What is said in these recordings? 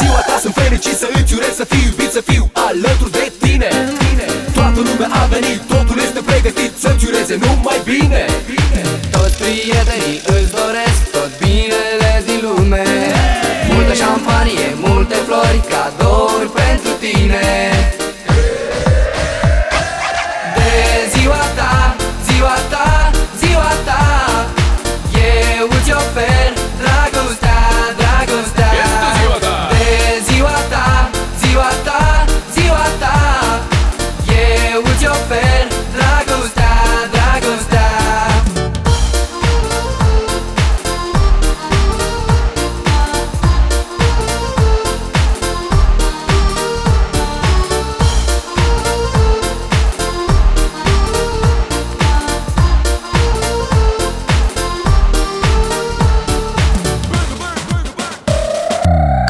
ziua ta sunt fericit să îți urez Să fiu iubit, să fiu alături de tine. Toată lumea a venit, totul este pregătit Să-ți ureze numai bine. Toți prietenii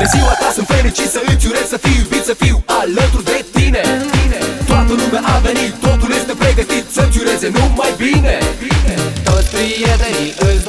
De ziua ta sunt fericit să îți urez să fiu iubit Să fiu alături de tine. Toată lumea a venit, totul este pregătit Să-ți ureze numai bine. Toți prietenii îți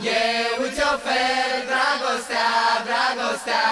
Eu îți ofer dragostea, dragostea.